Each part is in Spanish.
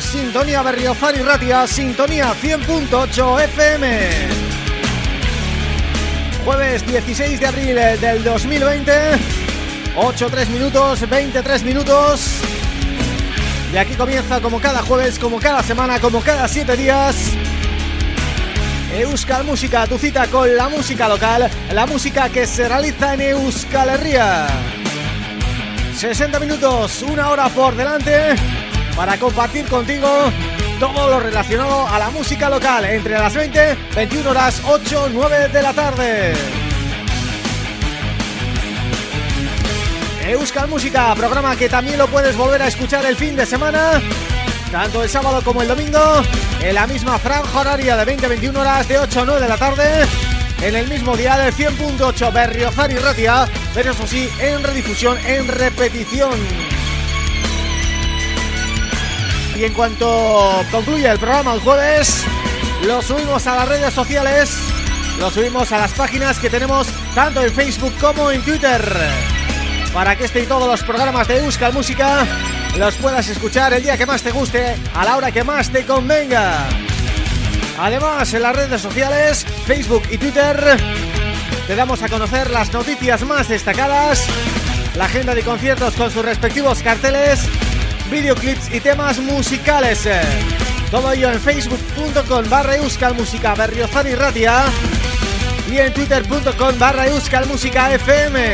Sintonía Berriozar y Ratia, Sintonía 100.8 FM. Jueves 16 de abril del 2020, 8, 3 minutos, 23 minutos. Y aquí comienza como cada jueves, como cada semana, como cada 7 días... Euskal Música, tu cita con la música local, la música que se realiza en Euskal Herria. 60 minutos, una hora por delante para compartir contigo todo lo relacionado a la música local entre las 20, 21 horas, 8, 9 de la tarde. Euskal Música, programa que también lo puedes volver a escuchar el fin de semana, tanto el sábado como el domingo, en la misma franja horaria de 20 21 horas de 8 a 9 de la tarde, en el mismo día del 100.8 Berriozar y Ratia, pero eso sí, en redifusión, en repetición y en cuanto concluya el programa el jueves lo subimos a las redes sociales lo subimos a las páginas que tenemos tanto en Facebook como en Twitter para que este y todos los programas de Euskal Música los puedas escuchar el día que más te guste a la hora que más te convenga. Además en las redes sociales Facebook y Twitter te damos a conocer las noticias más destacadas la agenda de conciertos con sus respectivos carteles videoclips y temas musicales. Todo ello en facebook.com barra Euskal Música Berriozar y Ratia y en twitter.com barra Euskal Música FM.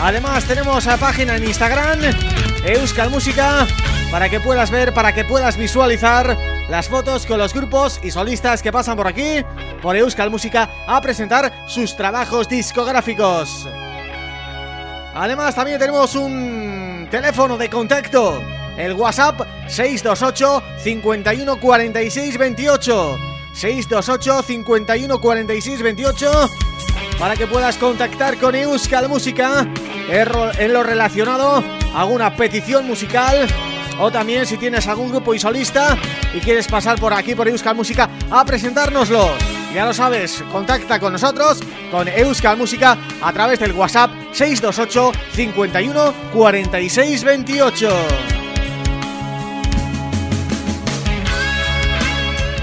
Además tenemos la página en Instagram Euskal Música para que puedas ver, para que puedas visualizar las fotos con los grupos y solistas que pasan por aquí, por Euskal Música, a presentar sus trabajos discográficos. Además también tenemos un teléfono de contacto, el WhatsApp 628 51 46 28 628 51 46 28 para que puedas contactar con Euskal Música en lo relacionado a alguna petición musical o también si tienes algún grupo y solista y quieres pasar por aquí por Euskal Música a presentárnoslo. Ya lo sabes, contacta con nosotros, con Euskal Música a través del WhatsApp 628 51 46 28.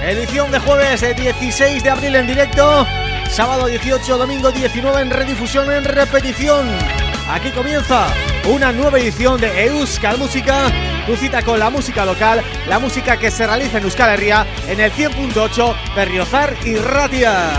Edición de jueves de 16 de abril en directo Sábado 18, domingo 19 en redifusión, en repetición Aquí comienza una nueva edición de Euskal Música Tu cita con la música local, la música que se realiza en Euskal Herria En el 100.8 Berriozar y Ratia.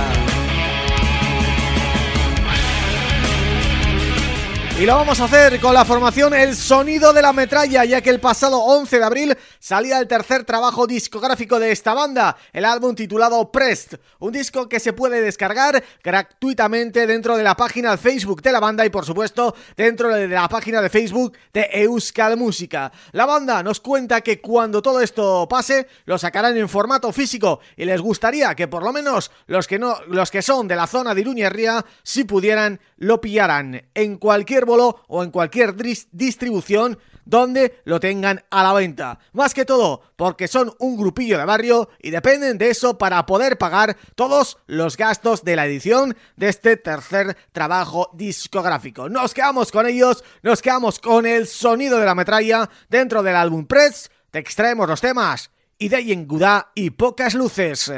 Y lo vamos a hacer con la formación El Sonido de la Metralla, ya que el pasado 11 de abril salía el tercer trabajo discográfico de esta banda, el álbum titulado Prest, un disco que se puede descargar gratuitamente dentro de la página de Facebook de la banda y por supuesto dentro de la página de Facebook de Euskal Música. La banda nos cuenta que cuando todo esto pase lo sacarán en formato físico y les gustaría que por lo menos los que no los que son de la zona de Iruñerría si pudieran lo pillaran en cualquier o en cualquier distribución donde lo tengan a la venta. Más que todo porque son un grupillo de barrio y dependen de eso para poder pagar todos los gastos de la edición de este tercer trabajo discográfico. Nos quedamos con ellos, nos quedamos con el sonido de la metralla dentro del álbum Press, te extraemos los temas y de Gudá y Pocas Luces.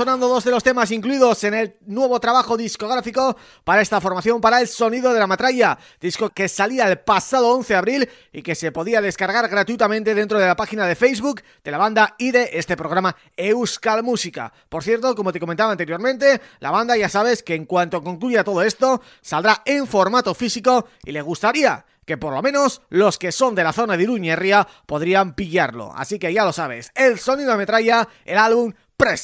Sonando dos de los temas incluidos en el nuevo trabajo discográfico para esta formación para el sonido de la matralla, disco que salía el pasado 11 de abril y que se podía descargar gratuitamente dentro de la página de Facebook de la banda y de este programa Euskal Música. Por cierto, como te comentaba anteriormente, la banda ya sabes que en cuanto concluya todo esto, saldrá en formato físico y le gustaría que por lo menos los que son de la zona de Iruñerría podrían pillarlo. Así que ya lo sabes, el sonido de metralla, el álbum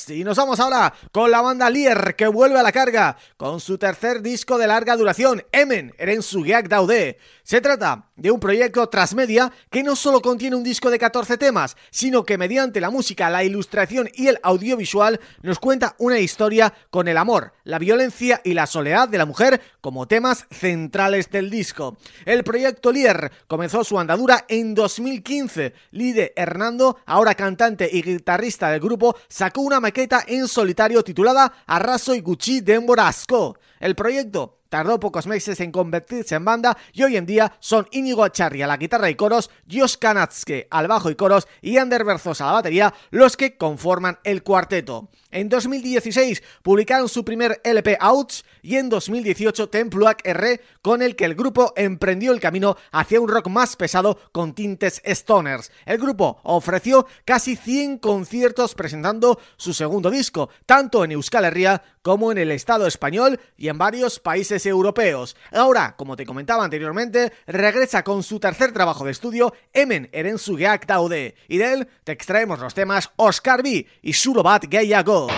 y nos vamos ahora con la banda Lier que vuelve a la carga con su tercer disco de larga duración, Emen, Eren Sugiak Daude. Se trata de un proyecto transmedia que no solo contiene un disco de 14 temas, sino que mediante la música, la ilustración y el audiovisual nos cuenta una historia con el amor, la violencia y la soledad de la mujer como temas centrales del disco. El proyecto Lier comenzó su andadura en 2015. Lide Hernando, ahora cantante y guitarrista del grupo, sacó una maqueta en solitario titulada Arraso y Gucci de Morasco. El proyecto Tardó pocos meses en convertirse en banda y hoy en día son Inigo Acharri a la guitarra y coros, Josh Kanatske al bajo y coros y Ander Berzos a la batería los que conforman el cuarteto. En 2016 publicaron su primer LP Outs y en 2018 Templuac R con el que el grupo emprendió el camino hacia un rock más pesado con tintes stoners. El grupo ofreció casi 100 conciertos presentando su segundo disco, tanto en Euskal Herria como en el Estado español y en varios países europeos. Ahora, como te comentaba anteriormente, regresa con su tercer trabajo de estudio, Emen Erensugeak Daude, y de él te extraemos los temas Oscar B y Surobat Gehiago.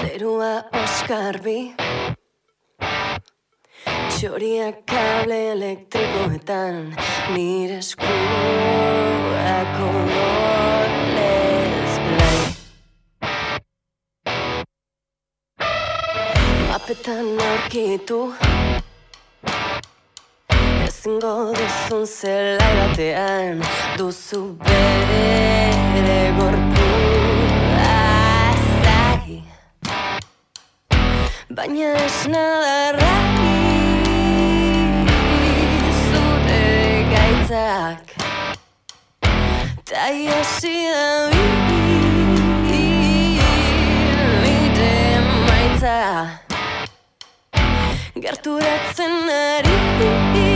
Zerua oskarbi Txoriak kable elektrikoetan Nire eskuak odolez blai Mapetan aurkitu ezingo duzun zelai batean. Duzu bere gorpu azai baina esna gaitzak ta iesi da nire maitza gerturatzen ari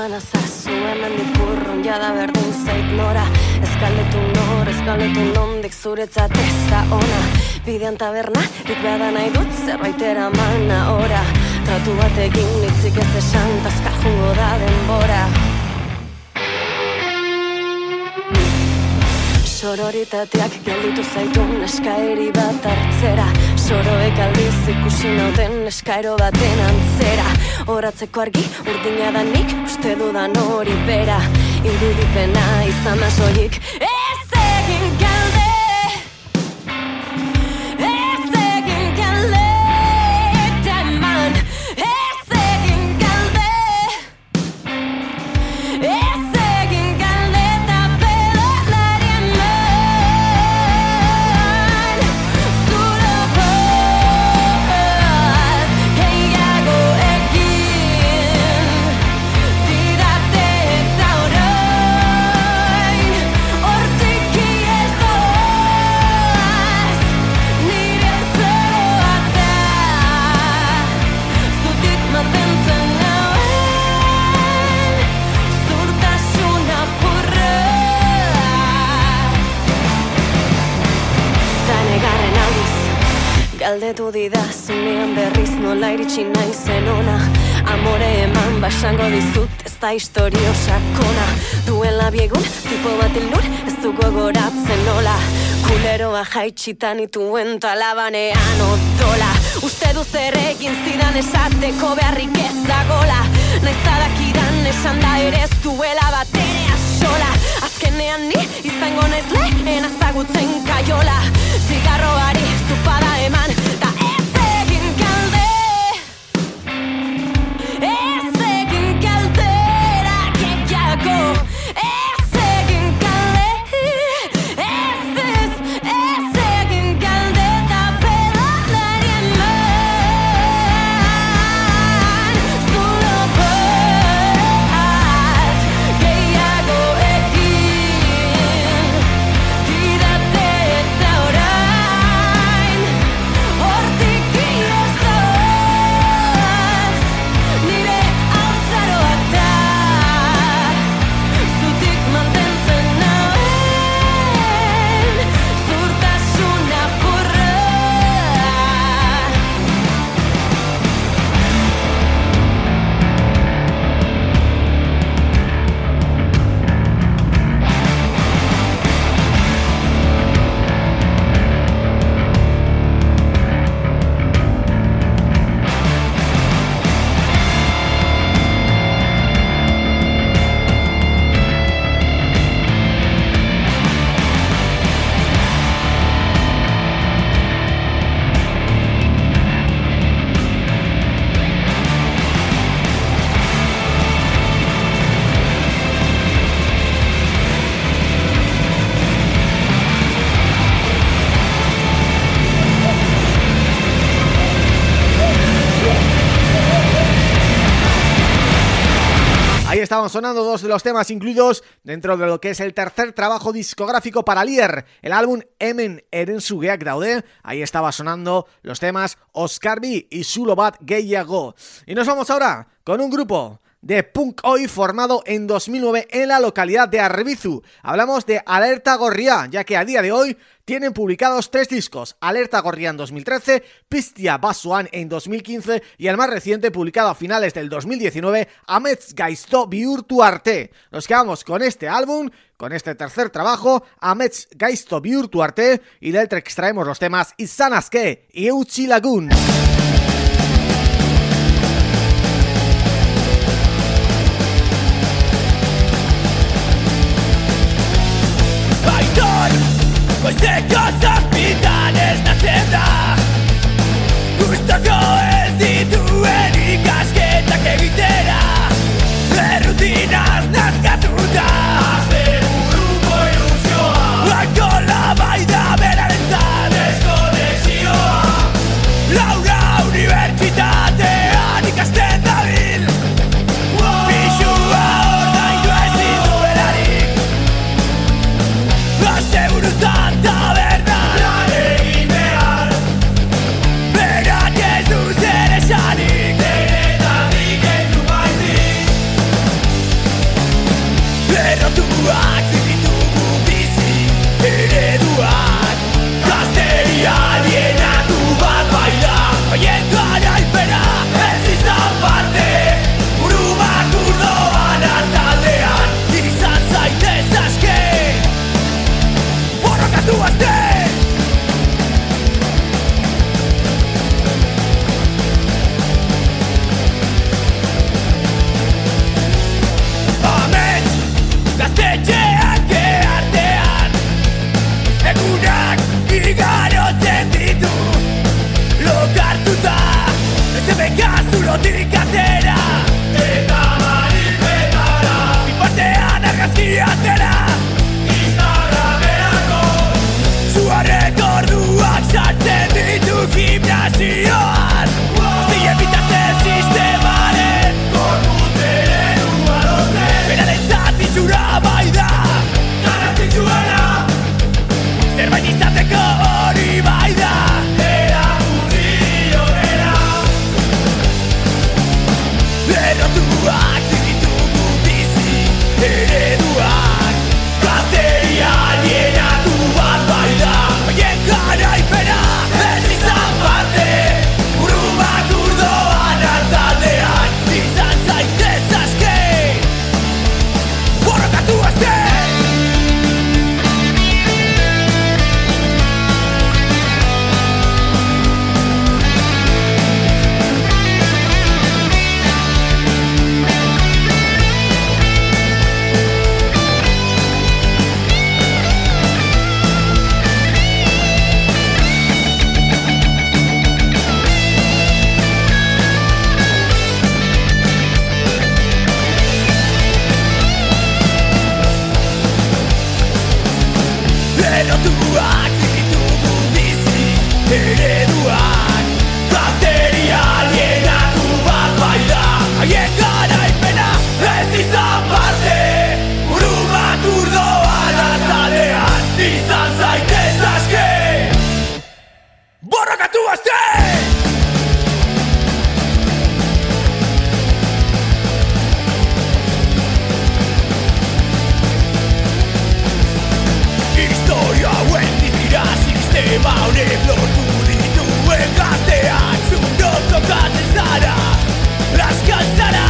eman azazu hemen dipurron jada berdin zait nora. Eskaletu nor, eskaletu nondik zuretzat ez da ona. Bidean taberna, ikbeada nahi dut zerbaitera mana ora Tratu bat egin nitzik ez esan, tazka jungo da denbora. Sororitateak gelditu zaitun eskairi bat hartzera. Soroek aldiz ikusi nauten eskaero baten antzera. Horatzeko argi urdina da nik uste dudan hori bera. Irudipena izan da soilik dizut ez da historio sakona. Duela biegun tipo bat ilnur ez dugu goratzen nola. Kuleroa jaitxitan ituen talabanean otola Uste du zer egin zidan esateko beharrik ez da gola Naiztadak idan esan da ere ez duela bat ere asola. Azkenean ni izango naiz lehen azagutzen kaiola. Zigarroari zupada eman sonando dos de los temas incluidos dentro de lo que es el tercer trabajo discográfico para Lier, el álbum Emen Erensugeak Daude. Ahí estaba sonando los temas Oscar B y Sulobat Gehiago. Y nos vamos ahora con un grupo de punk hoy formado en 2009 en la localidad de Arbizu. Hablamos de Alerta Gorria, ya que a día de hoy tienen publicados tres discos, Alerta Gorria en 2013, Pistia Basuan en 2015 y el más reciente publicado a finales del 2019, Amets Gaisto Biurtu Arte. Nos quedamos con este álbum, con este tercer trabajo, Amets Gaisto Biurtu Arte, y del que extraemos los temas Isanaske y Euchi Lagoon. Elkezdesz minden, és ne szívnál You're sistema honek lortu dituen gazteak Zundok tokatzen zara, raskan zara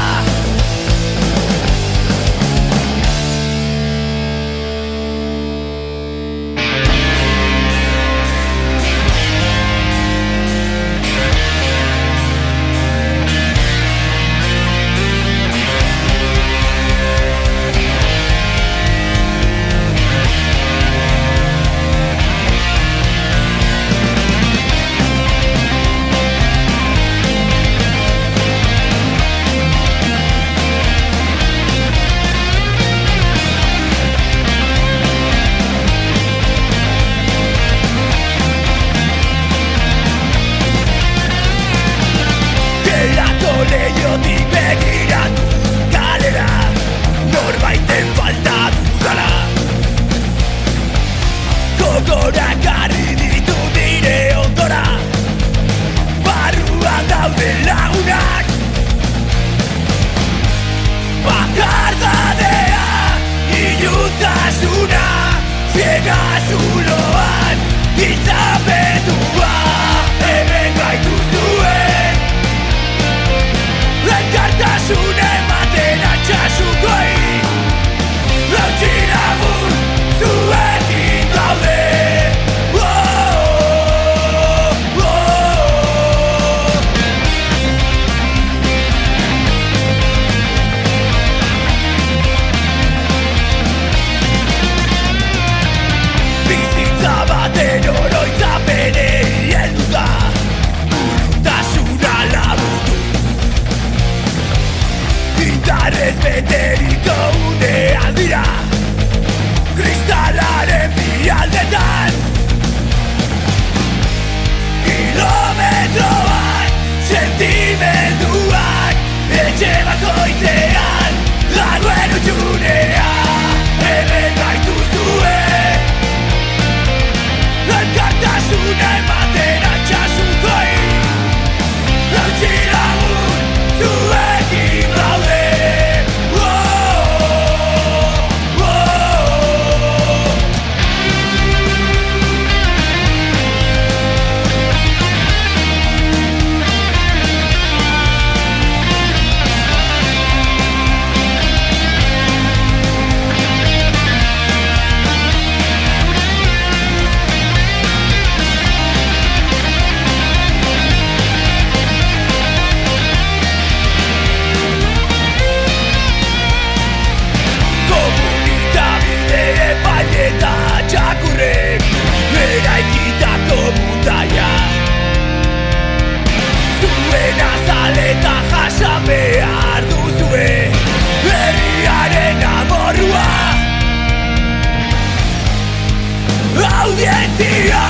audientzia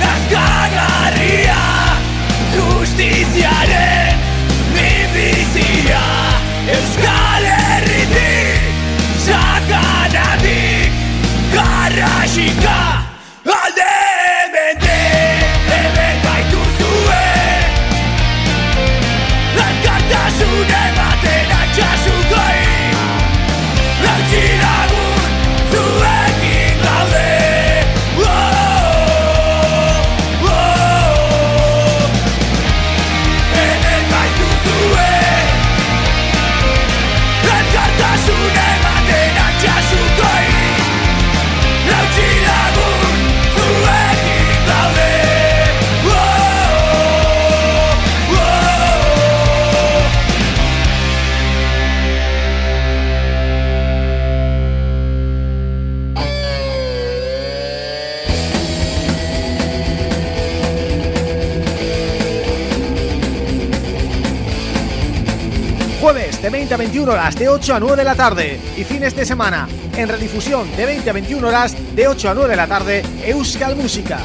nazkagarria justiziaren mibizia Euskal Herritik sakanatik garrasikak 21 horas de 8 a 9 de la tarde y fines de semana en redifusión de 20 a 21 horas de 8 a 9 de la tarde Euskal Música.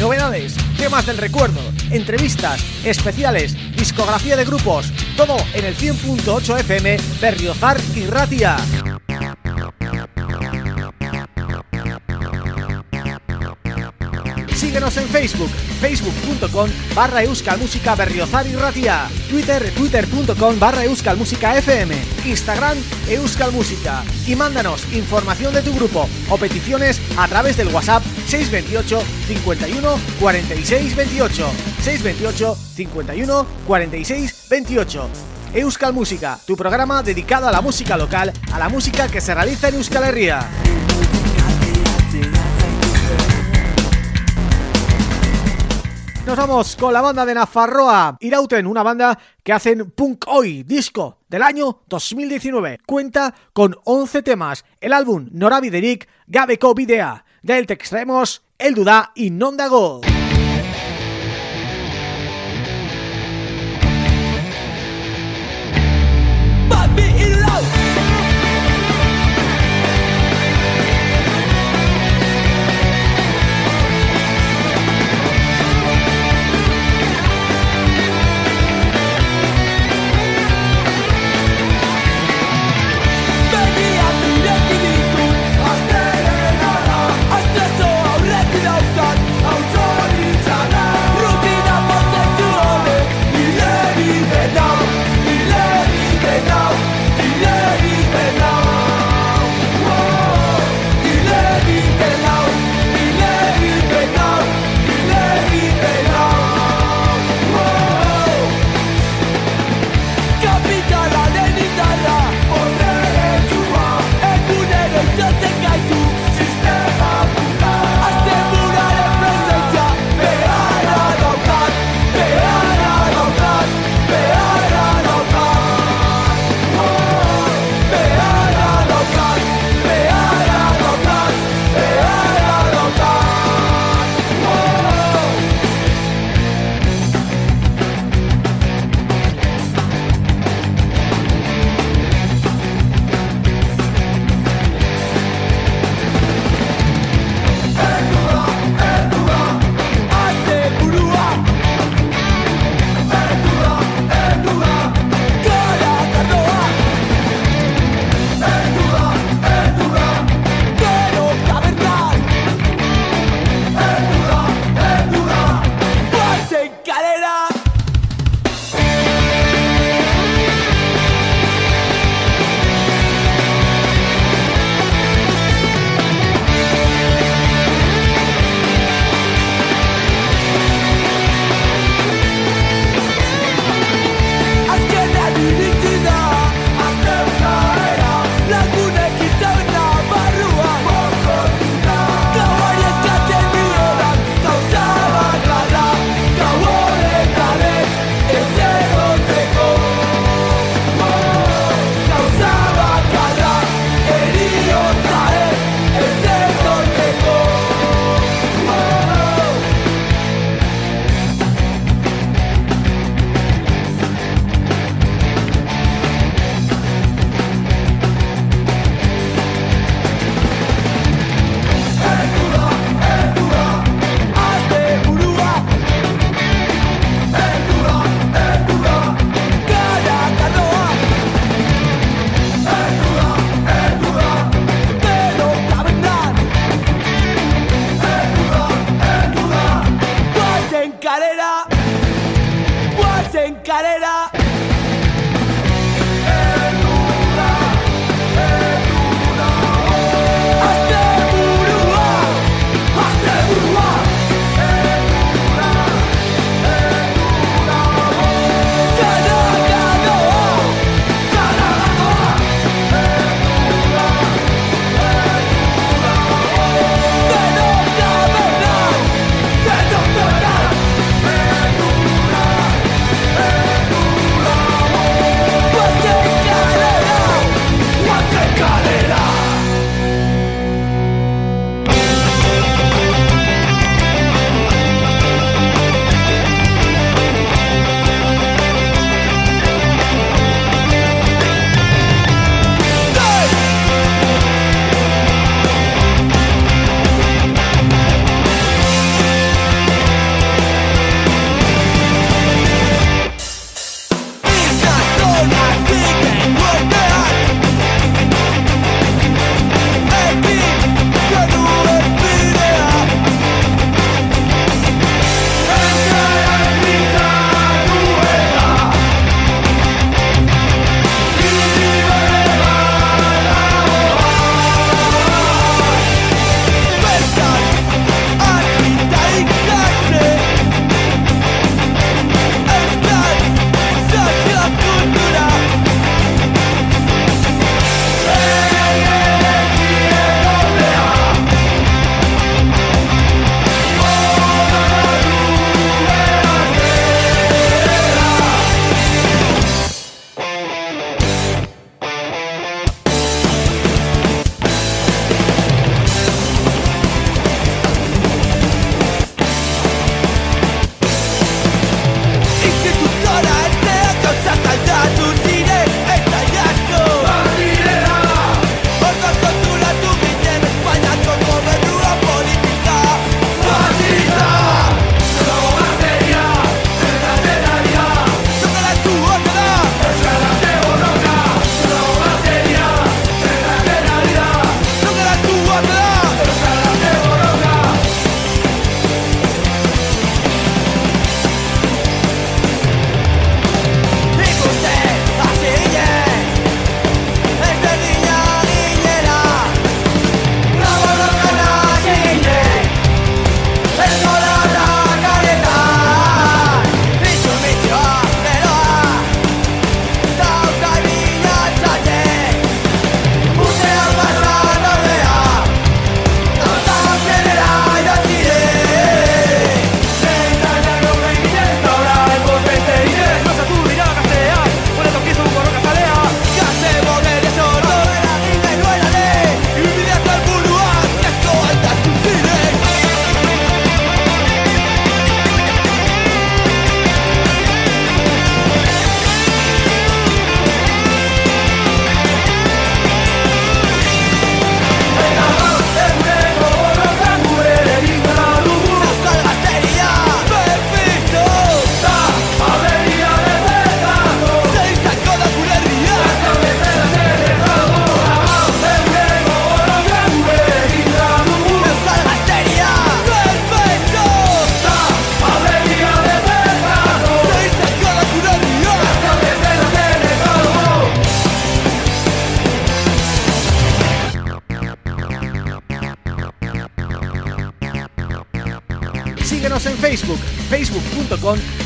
Novedades, temas del recuerdo, entrevistas, especiales, discografía de grupos, todo en el 100.8 FM Berriozar y Ratia. Síguenos en Facebook, facebook.com barra euskalmusica berriozar y ratia Twitter, twitter.com barra euskalmusica fm Instagram, euskalmusica Y mándanos información de tu grupo o peticiones a través del WhatsApp 628 51 46 28 628 51 46 28 Euskal Música, tu programa dedicado a la música local, a la música que se realiza en Euskal Herria. Nos vamos con la banda de Nafarroa, Irauten, una banda que hacen punk hoy, disco del año 2019. Cuenta con 11 temas, el álbum Norabiderik Gabeko Bidea. Del te extraemos El Duda y Nondago.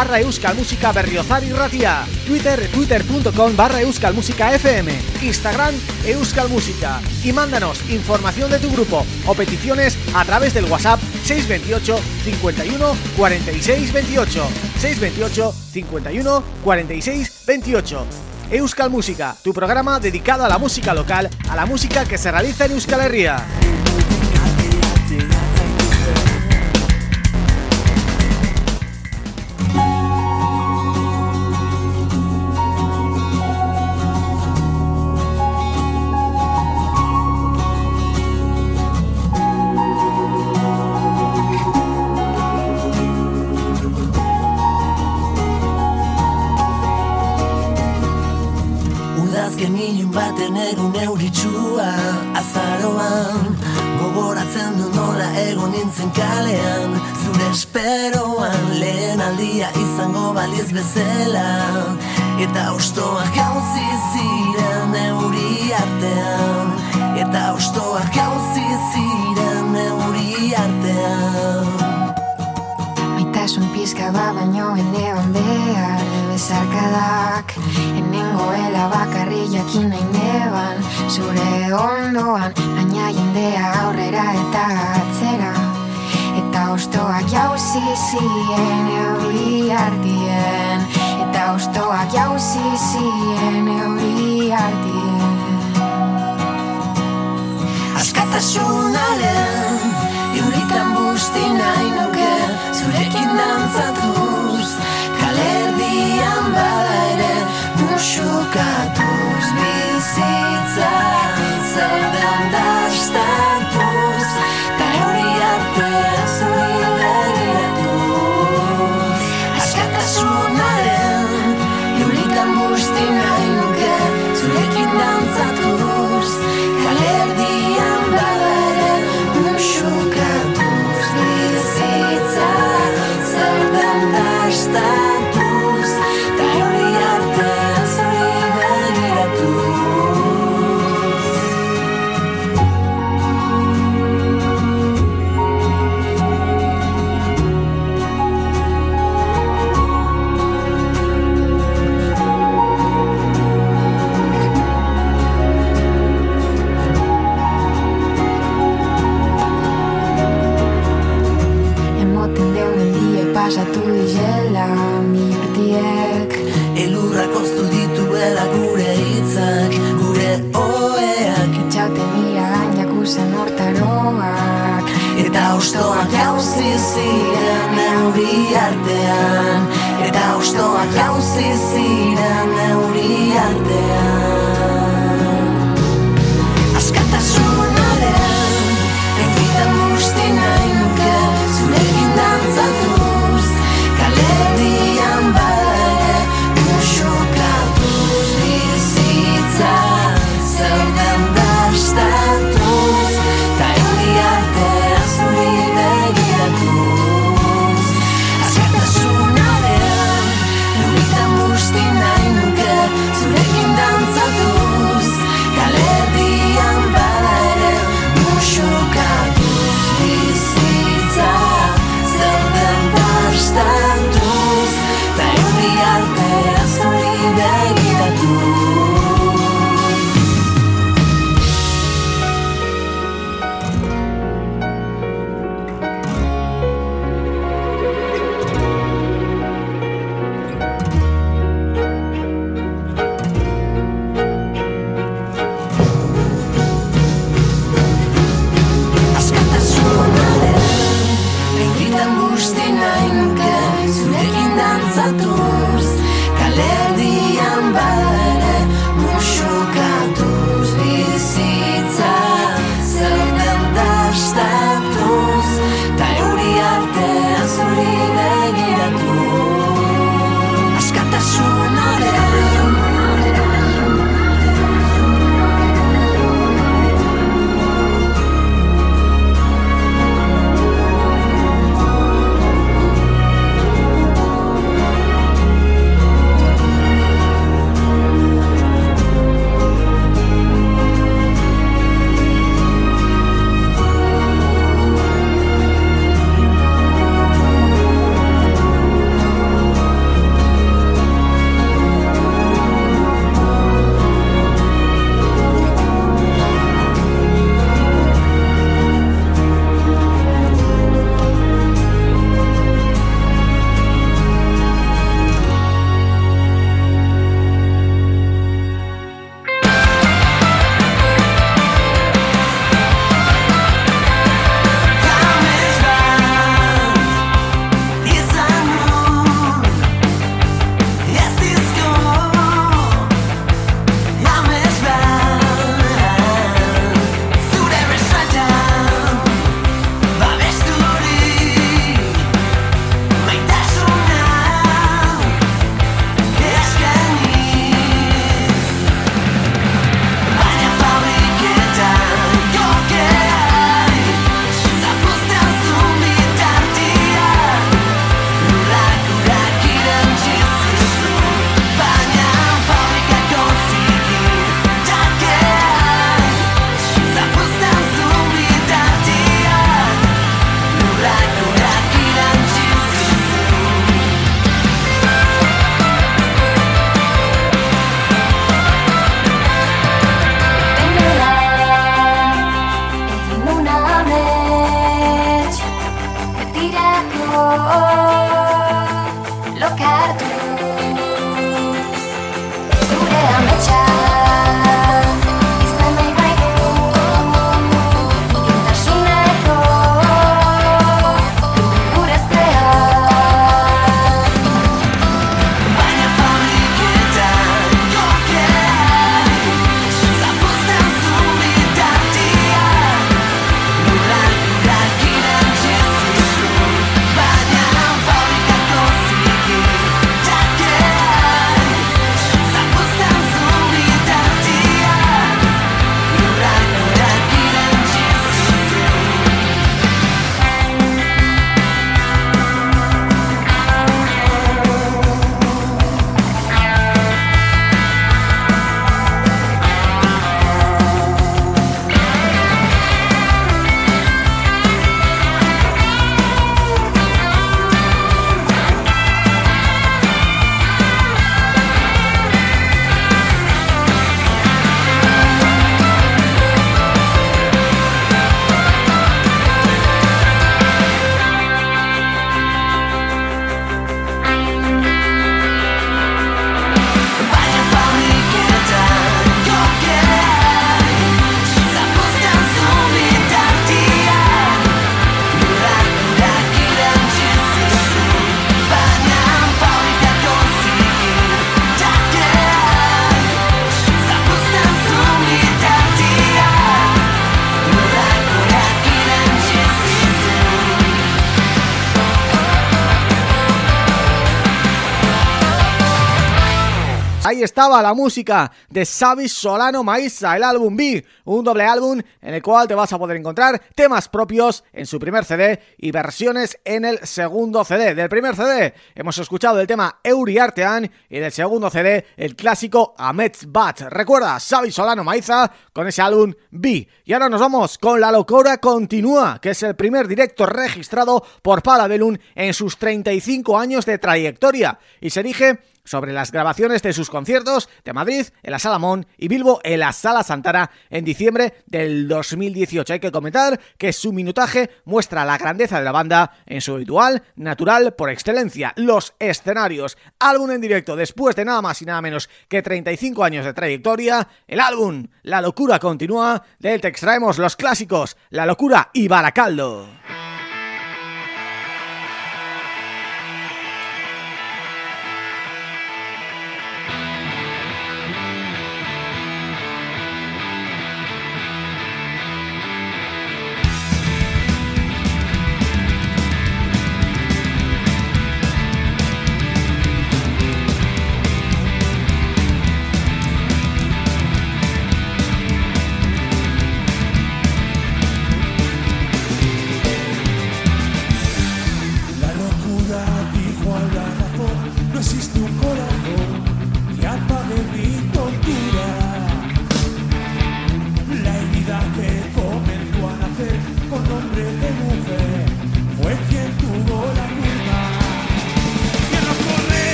Barra euskalmusica berriozar y ratia. Twitter, twitter.com barra euskalmusica fm Instagram, euskalmusica Y mándanos información de tu grupo o peticiones a través del WhatsApp 628 51 46 28 628 51 46 28 Euskal Música, tu programa dedicado a la música local, a la música que se realiza en Euskal Herria. Bezala Eta ustoak gauzi ziren euri artean. Eta ustoak gauzi ziren euri artean. Maitasun pizka ba baino ene behar Bezarkadak Enengoela bakarri jakin nahi neban. Zure ondoan Baina jendea aurrera eta Haustoak jauzi zien euri hartien Eta haustoak jauzi zien euri hartien Askatasun alen Euritan busti nahi nuke Zurekin dantzatu Ahí estaba la música de Xavi Solano Maiza, el álbum B, un doble álbum en el cual te vas a poder encontrar temas propios en su primer CD y versiones en el segundo CD. Del primer CD hemos escuchado el tema Euri Artean y del segundo CD el clásico Amets Bat. Recuerda, Xavi Solano Maiza con ese álbum B. Y ahora nos vamos con La Locura Continúa, que es el primer directo registrado por Palabelum en sus 35 años de trayectoria y se erige sobre las grabaciones de sus conciertos de Madrid en la Sala Mon y Bilbo en la Sala Santana en diciembre del 2018. Hay que comentar que su minutaje muestra la grandeza de la banda en su habitual, natural, por excelencia, los escenarios. Álbum en directo después de nada más y nada menos que 35 años de trayectoria, el álbum La Locura Continúa, de él te extraemos los clásicos La Locura y Baracaldo.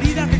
Tratando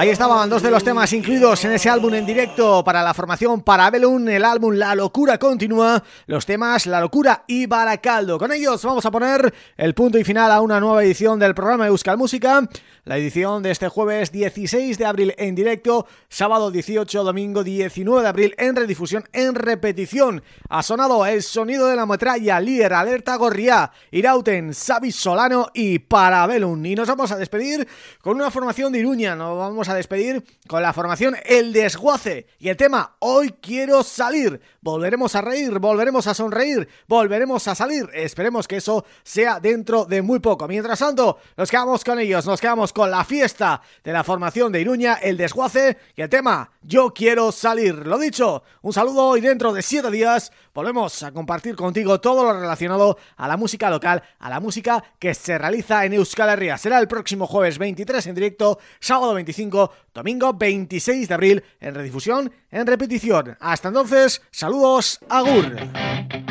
Ahí estaban dos de los temas incluidos en ese álbum en directo para la formación Parabellum, el álbum La Locura Continúa, los temas La Locura y Baracaldo. Con ellos vamos a poner el punto y final a una nueva edición del programa Euskal Música la edición de este jueves 16 de abril en directo, sábado 18, domingo 19 de abril en redifusión, en repetición. Ha sonado el sonido de la metralla, Lier, Alerta Gorriá, Irauten, Xavi Solano y Parabellum. Y nos vamos a despedir con una formación de Iruña, nos vamos a despedir con la formación El Desguace y el tema Hoy Quiero Salir. Volveremos a reír, volveremos a sonreír, volveremos a salir. Esperemos que eso sea dentro de muy poco. Mientras tanto, nos quedamos con ellos, nos quedamos con la fiesta de la formación de Iruña, el desguace y el tema Yo quiero salir. Lo dicho, un saludo y dentro de siete días volvemos a compartir contigo todo lo relacionado a la música local, a la música que se realiza en Euskal Herria. Será el próximo jueves 23 en directo, sábado 25, domingo 26 de abril en redifusión, en repetición. Hasta entonces, saludos, agur.